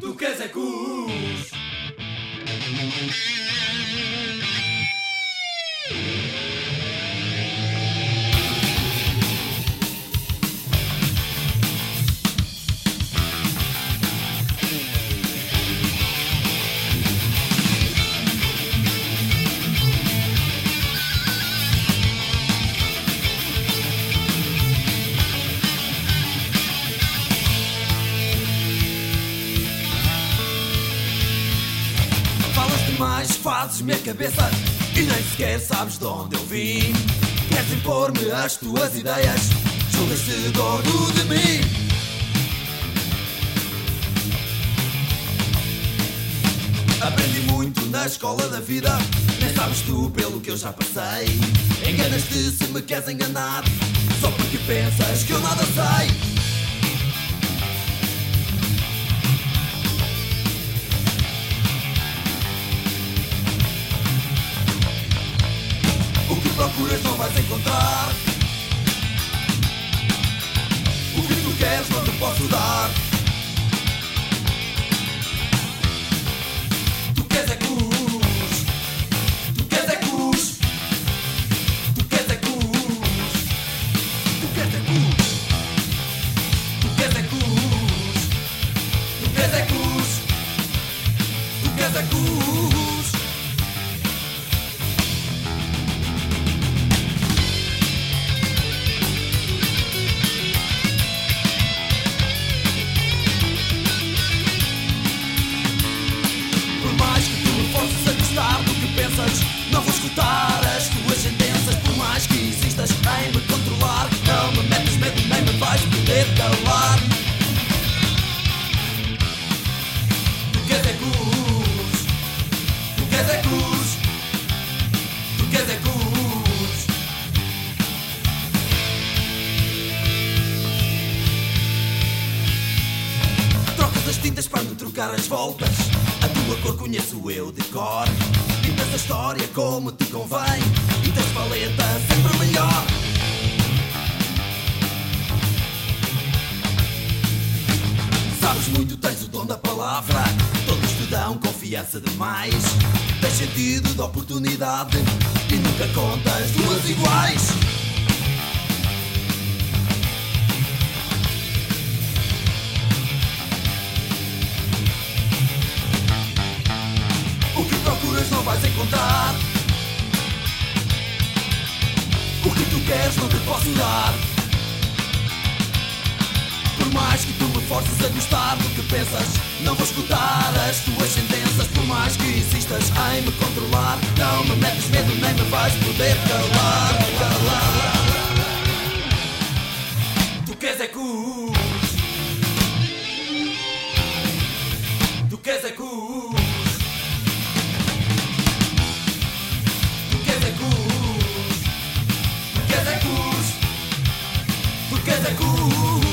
do Casacus. Fazes minha cabeça e nem sequer sabes de onde eu vim. Queres impor-me as tuas ideias, julgas-te dono de mim. Aprendi muito na escola da vida, nem sabes tu pelo que eu já passei. Enganas-te se me queres enganar, só porque pensas que eu nada sei. Que procuras não vais encontrar. O que tu queres não te posso dar. Queres não te posso dar. Por mais que tu me forces a gostar do que pensas, não vou escutar as tuas sentenças. Por mais que insistas em me controlar, não me metes medo nem me vais poder calar. calar. Tu queres é cus. Tu queres é cus. Sedaku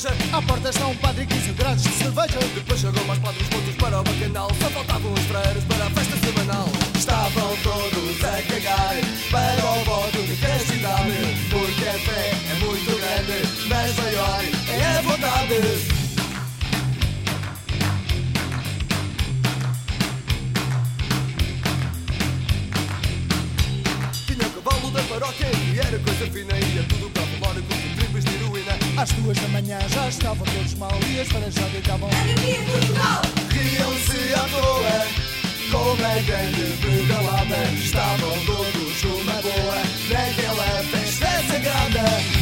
igreja. À porta está um padre e 15 grades de cerveja. Depois chegou mais padres pontos para o bacanal. Só faltavam os freiros para a festa semanal. Estavam todos a cagar para o voto de castidade. Porque a fé é muito grande, mas maior é a vontade. Tinha o cavalo da paróquia e era coisa fina. Ia tudo às duas da manhã já estavam todos mal e as varas já deitavam. Alegria Portugal! Riam-se à toa, com a é grande pedalada. Estavam todos numa boa, naquela festa sagrada.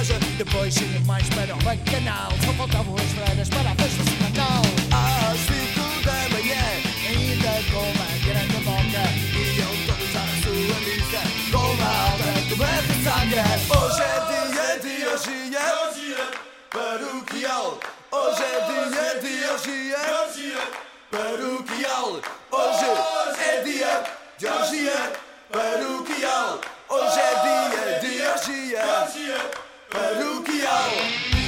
Depois tinha mais para o bacanal Só faltavam as freiras para a festa semanal Às cinco da manhã Ainda com uma grande boca. Iam todos à sua missa Com uma alta de uma ressaca. Hoje é dia de orgia. Paroquial Hoje é dia de orgia. Paroquial Hoje é dia de orgia. Paroquial Hoje é dia de orgia Paroquial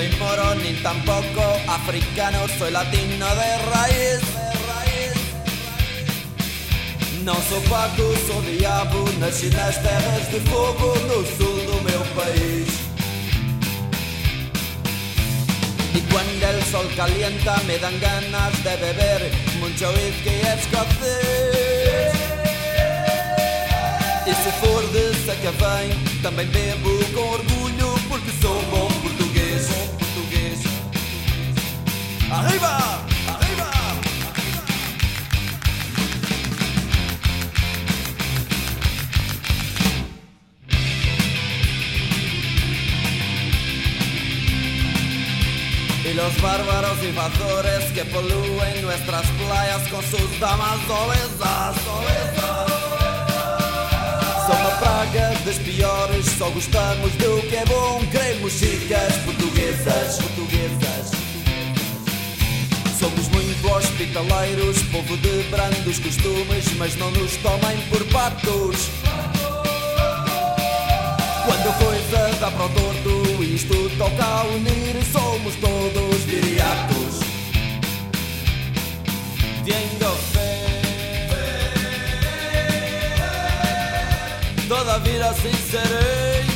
soy moro, ni tampoco africano, soy latino de raíz. Não sou pago, sou diabo, nasci nas terras de fogo, no sul do meu país. Y cuando el sol calienta me dan ganas de beber mucho whisky escocés. E se for de Sacavém, também bebo com orgulho porque sou bom los bárbaros invasores que polúen nuestras playas con sus damas obesas, uma praga das piores, só gostamos do que é bom. Queremos chicas portuguesas, portuguesas. Somos muito hospitaleiros, povo de brandos costumes, mas não nos tomem por patos. Quando a coisa dá para o torto isto toca a unir, somos todos viriatos. Tengo fe. Toda vida assim serei.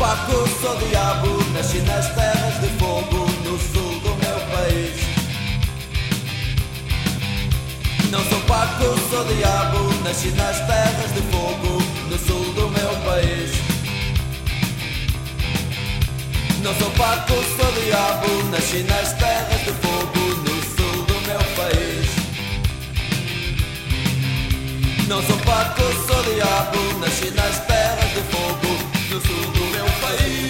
Paco, sou diabo. Nasci nas terras de fogo, no sul do meu país. Não sou Paco, sou diabo. Nasci nas terras de fogo, no sul do meu país. Não sou Paco, sou diabo. Nasci nas terras de fogo, no sul do meu país. Não sou Paco, sou diabo. Nasci nas terras de fogo, no sul Bahia.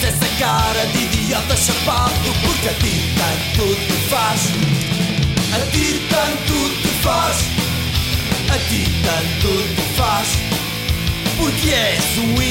Tens essa cara de idiota chapado Porque a ti tanto te faz. A ti tanto te faz. A ti tanto te faz. Porque és um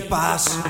paz.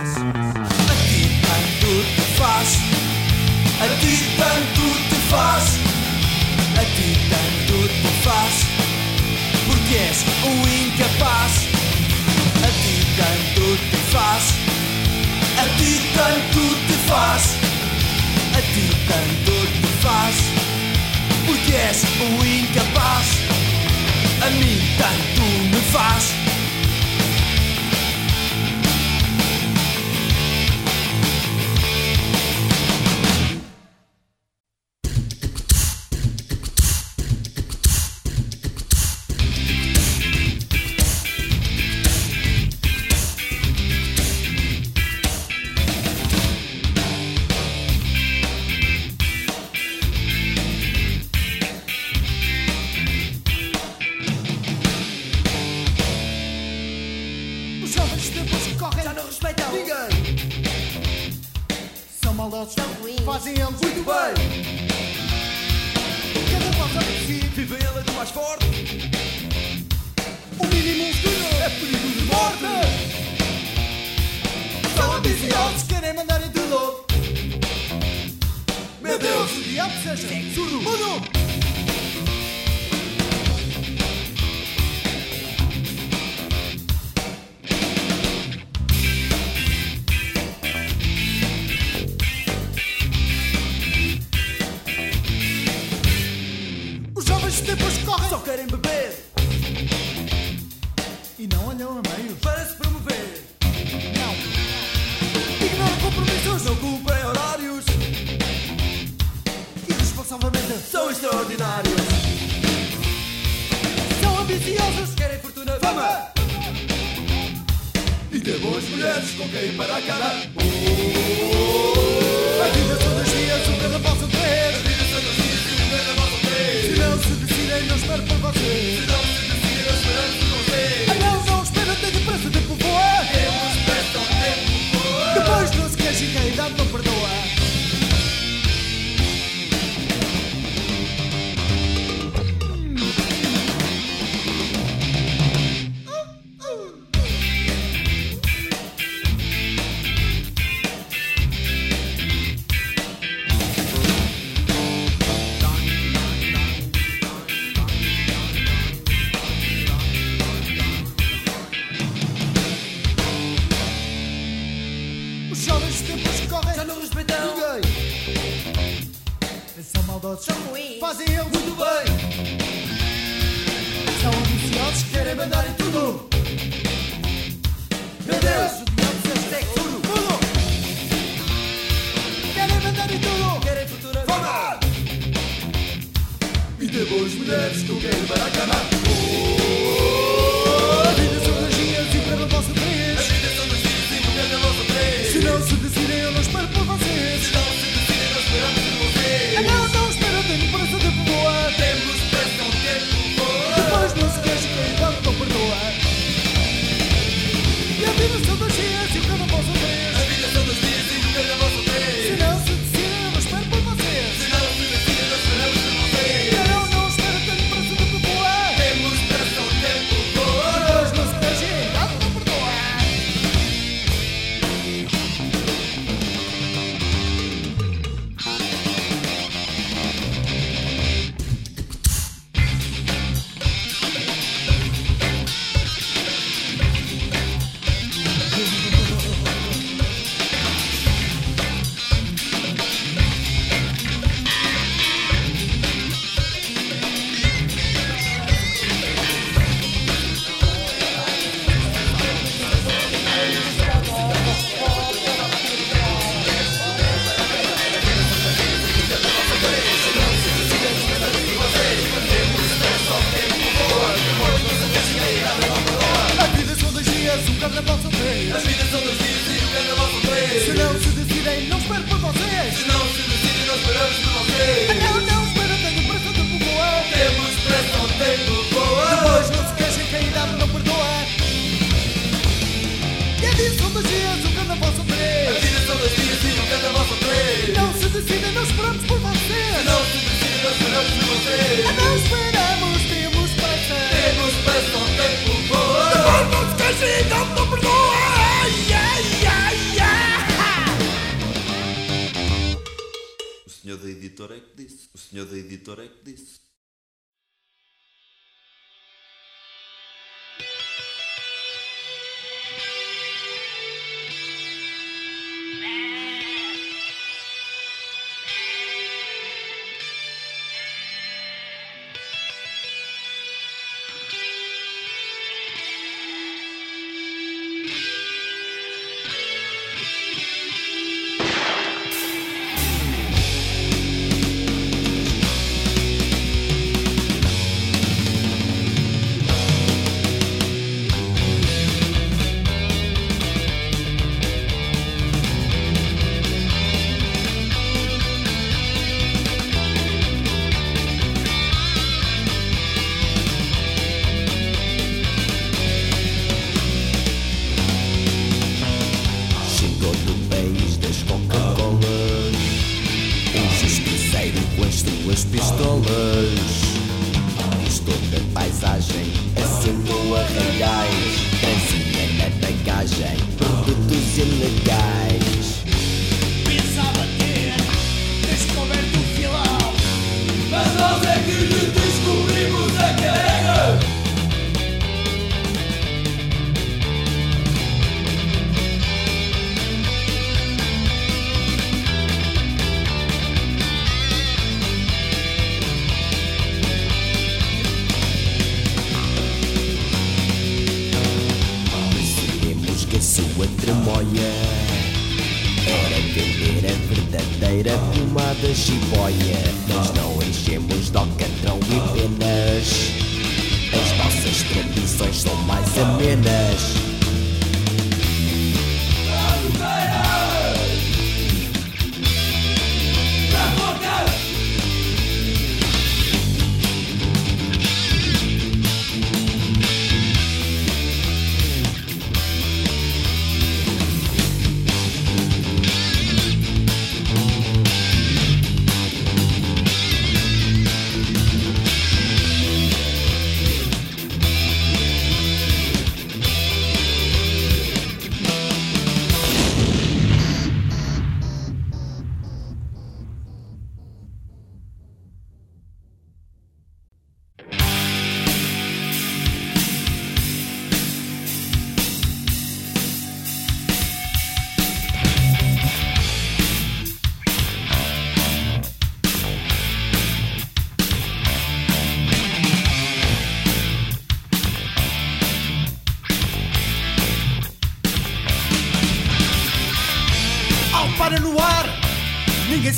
bacana. é que disse. O senhor da editora é que disse.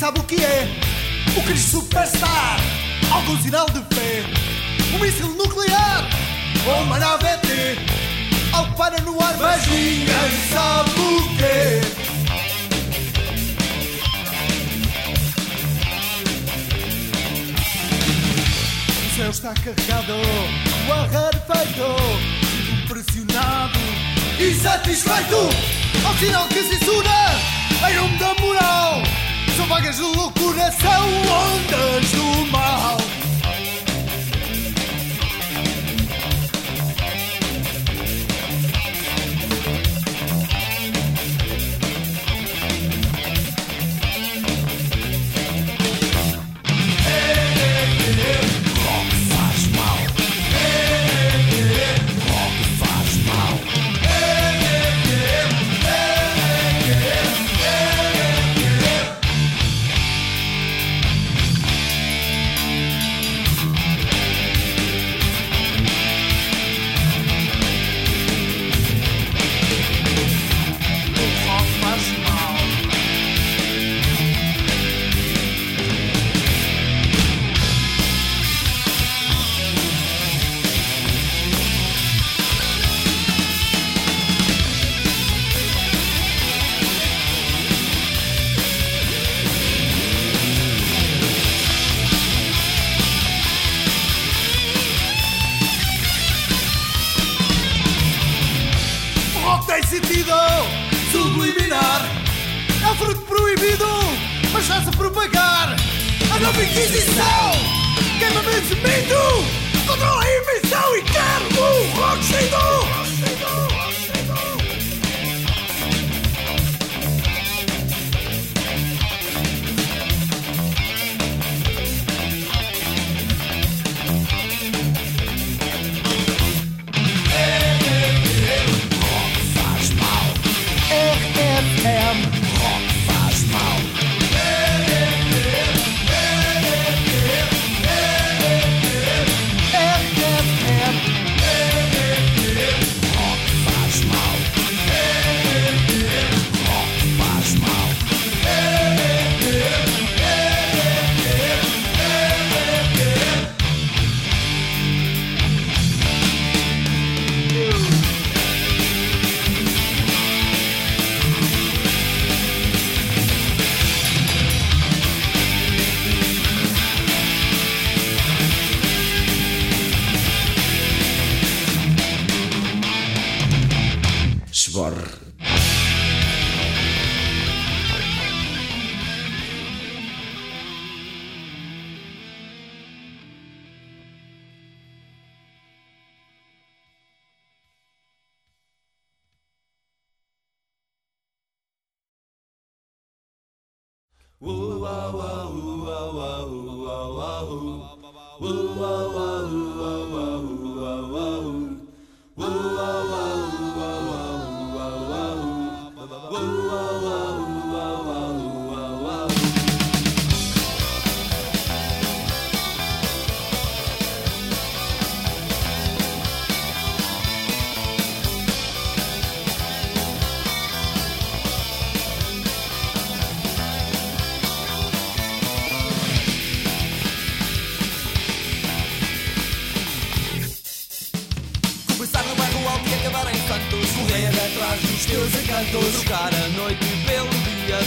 Sabe o que é. O Cristo Superstar, algum sinal de fé. Um míssil nuclear, ou uma nave ET. Algo para no ar, mas ninguém sabe o que é. O céu está carregado, o ar rarefeito, impressionado e satisfeito. Ao sinal que se suna, em nome da moral, vagas de loucura, são ondas do mal. Começar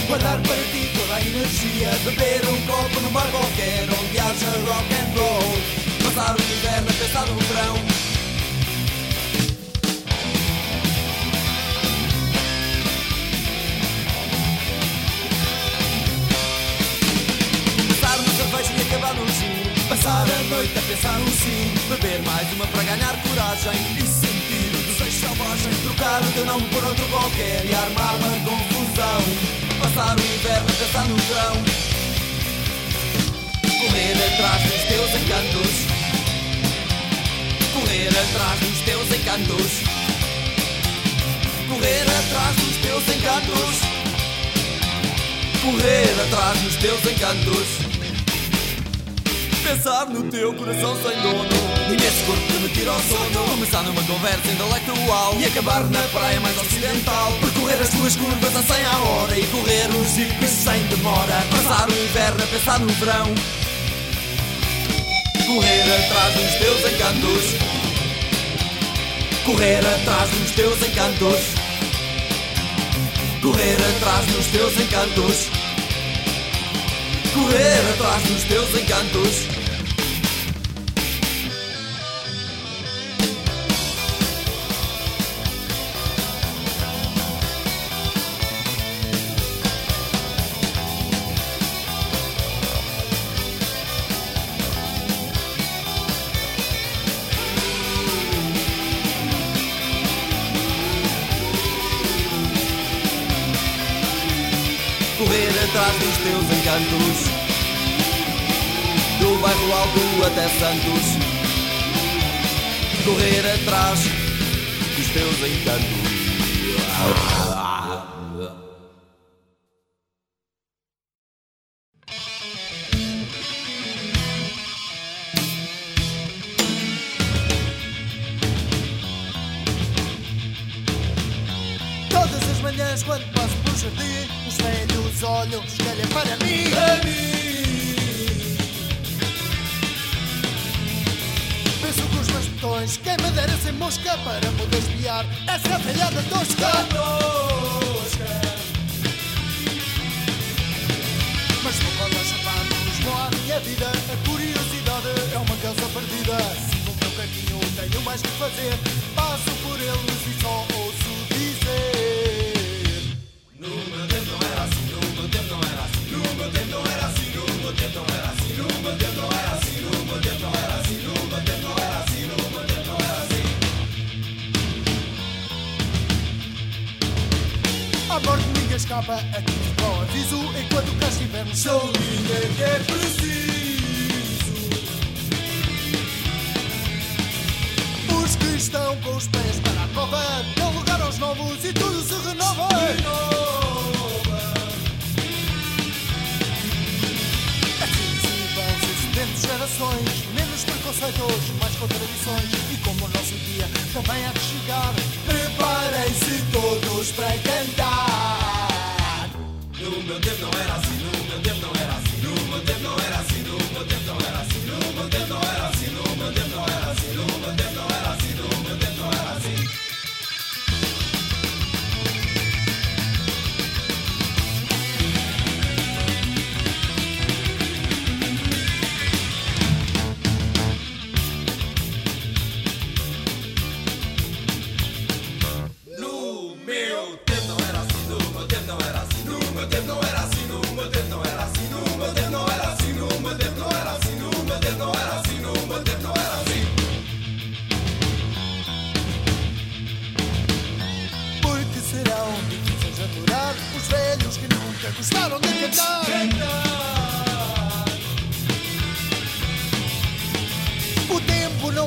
Guardar para ti toda a energia Beber um copo num bar qualquer Onde haja rock and roll. Passar o inverno pensar no verão cerveja e acabar no gin Passar a noite a pensar no sim Beber mais uma para ganhar coragem E sentir o desejo selvagem Trocar o teu nome por outro qualquer E armar uma confusão Passar o inverno pensar no verão. Correr atrás dos teus encantos. Correr atrás dos teus encantos. Correr atrás dos teus encantos. Correr atrás dos teus encantos. Pensar no teu coração sem dono. E nesse corpo que me tira o sono Começar numa conversa intelectual. E acabar na praia mais ocidental. Percorrer as tuas curvas a 100 a hora. E correr os zipes sem demora. Passar o inverno a pensar no verão. Correr atrás dos teus encantos. Correr atrás dos teus encantos. Correr atrás dos teus encantos Correr atrás dos teus encantos Atrás dos teus encantos. Do bairro alto até Santos. Correr atrás dos teus encantos A morte ninguém escapa, aqui ficou o aviso Enquanto cá estivermos, sou ninguém que é preciso. Os que estão com os pés para a cova Dão lugar aos novos e tudo se renova. Assim se vão sucedendo gerações preconceitos, mais contradições E como o nosso dia. Também há de chegar. Preparem-se todos para cantar. No meu tempo não era assim, no meu tempo não era assim, no meu tempo não era assim, no meu tempo não era assim, no meu tempo não era assim, no meu tempo não era assim, no meu tempo não era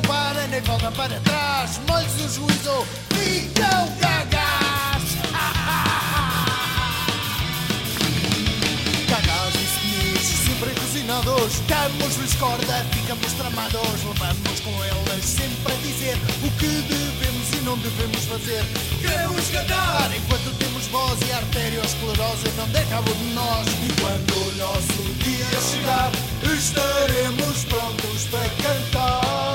para nem volta para trás. Molhos o juízo, ficam gagás Gagás e senis, sempre cozinados Damos-lhes corda, ficamos tramados. Levamos com eles sempre a dizer O que devemos e não devemos fazer. Queremos cantar enquanto temos voz E a arteriosclerose não der cabo de nós. E quando o nosso dia chegar Estaremos prontos para cantar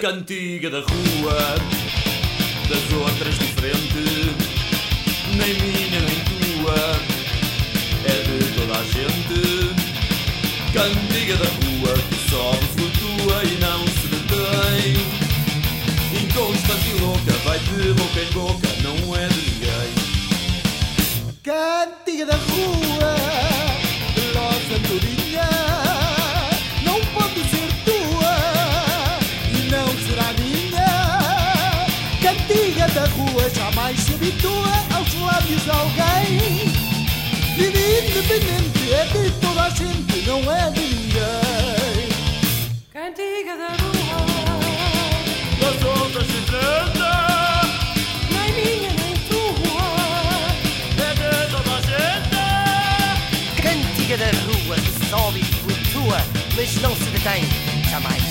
Cantiga da rua, das outras diferente, nem minha nem tua, é de toda a gente. Cantiga da rua que sobe, flutua e não se detém. Inconstante e louca, vai de boca em boca, não é de ninguém. Cantiga da rua, tua e não será minha. Cantiga da rua, sonhos de alguém. Vida independente é de toda a gente, não é de ninguém. Cantiga da rua, Das outras se trata, nem minha nem tua. é de toda a gente. Cantiga da rua que sobe e flutua, mas não se detém jamais.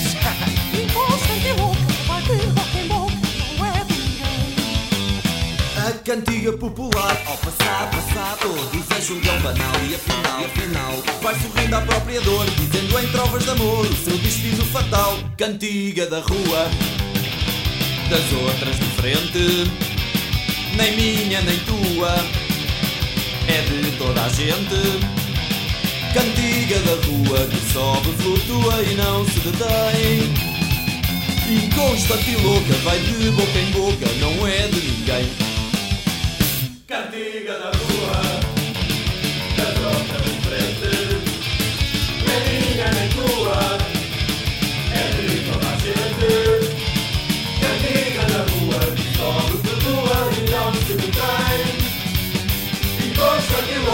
Cantiga popular. Ao passar, passado um guião banal. E afinal, e afinal Vai sorrindo à própria dor Dizendo em trovas de amor O seu destino fatal. Cantiga da rua Das outras diferente. Nem minha nem tua É de toda a gente. Cantiga da rua Que sobe, flutua e não se detém. Inconstante e louca Vai de boca em boca Não é de ninguém Cantiga da rua, da troca de frente, nem minha nem tua, é de toda a gente. Cantiga da rua, sobe, flutua e não se detém. E louca, vai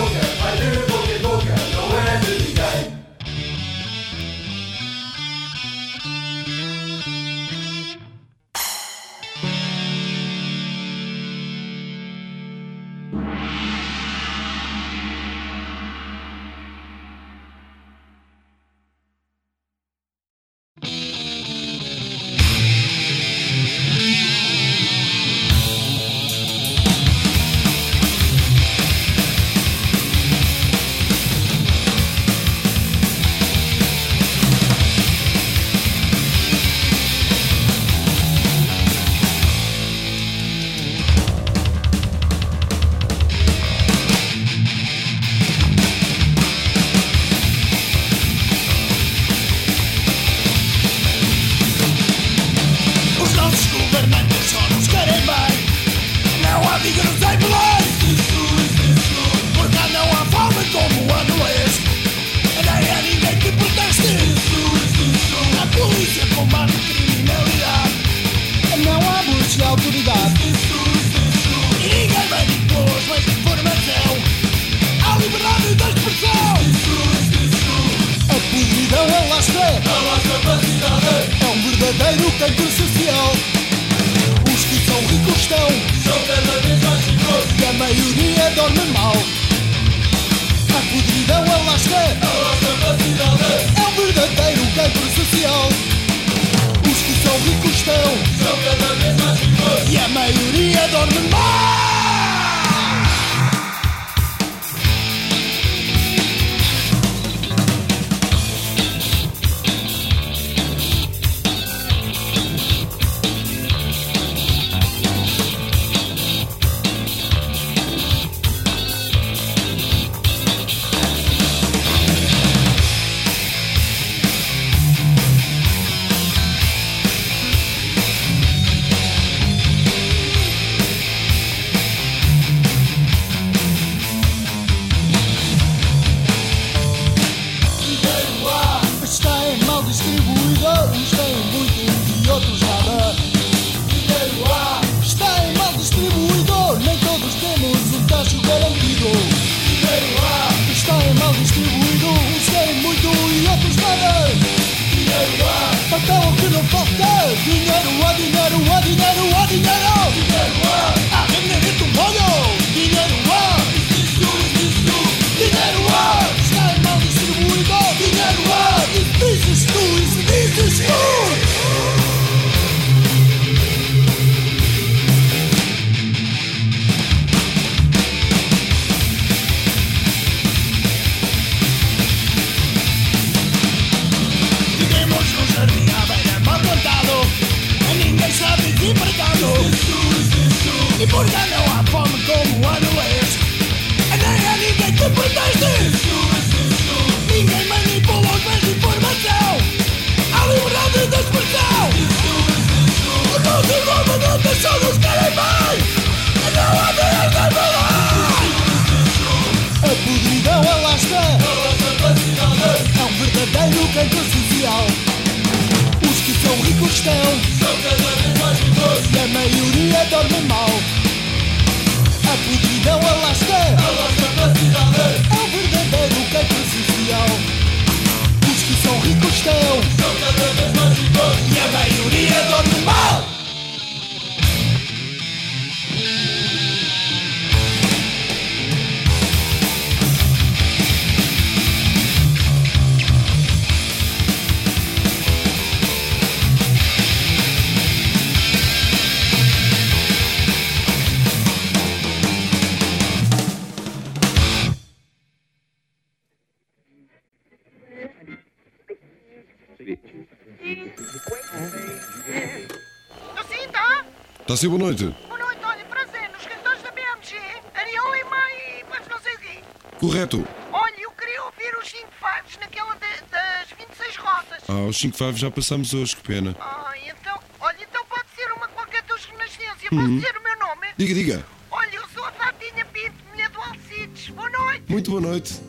Está ser boa noite. Boa noite, olha, prazer, nos cantores da BMG, Ariel Lima e mais não sei quê. Correto. Olha, eu queria ouvir os 5 fives naquela de- das 26 rotas. Ah, os 5 5 já passamos hoje, que pena. Ai, então, olha, então pode ser uma qualquer dos Renascença. Pode ser o meu nome? Diga, diga. Olha, eu sou a Tatinha Pinto, mulher do Alcides. Boa noite. Muito boa noite.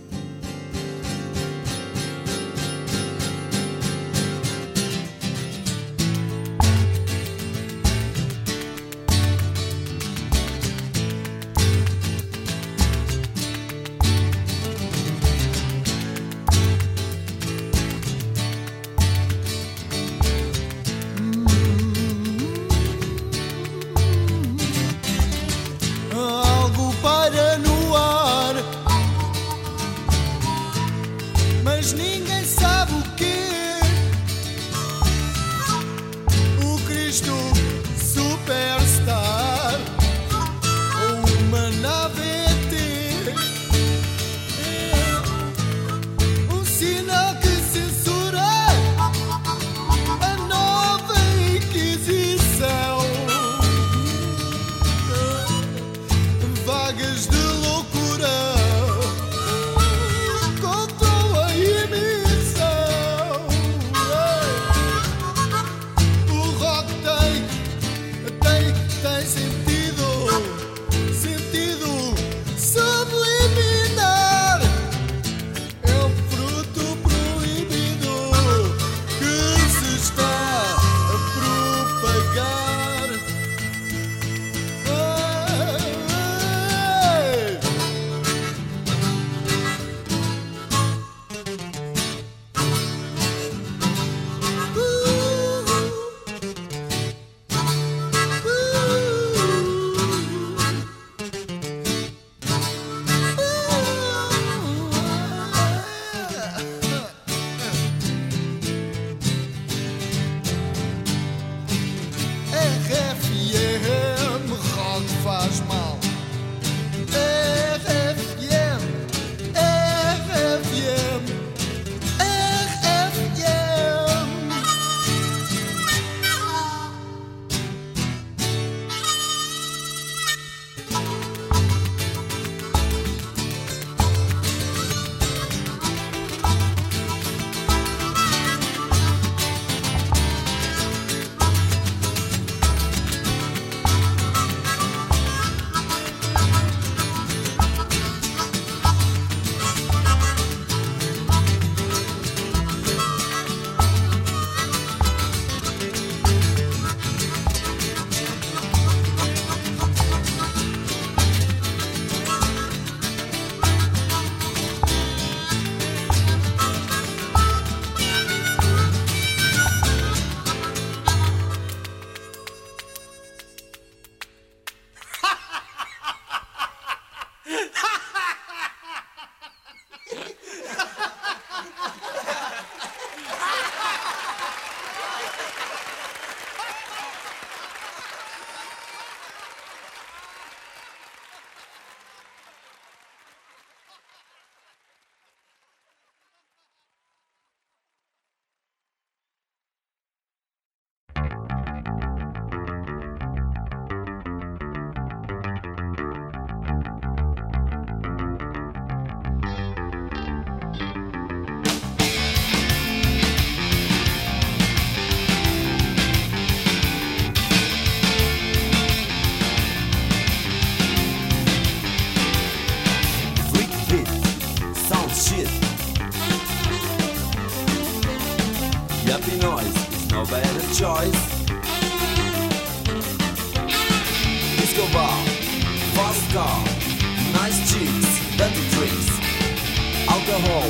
Alcohol,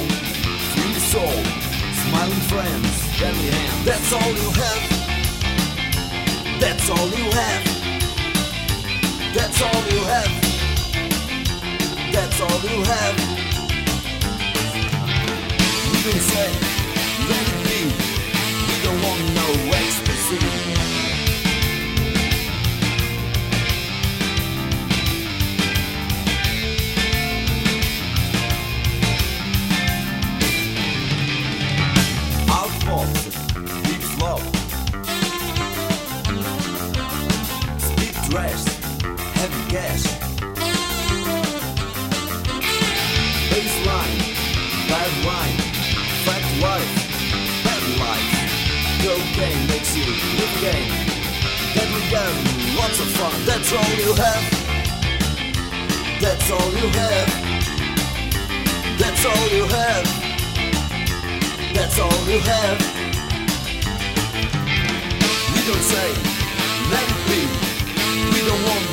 free soul, smiling friends, friendly hands. That's all you have. That's all you have. That's all you have. That's all you have. We don't say, let it be. We don't want no ecstasy. Cash. Baseline, bad wine, fat wife, bad life. Cocaine makes you live game. Deadly gun, lots of fun. That's all you have. That's all you have. That's all you have. That's all you have. We don't say, let it be. We don't want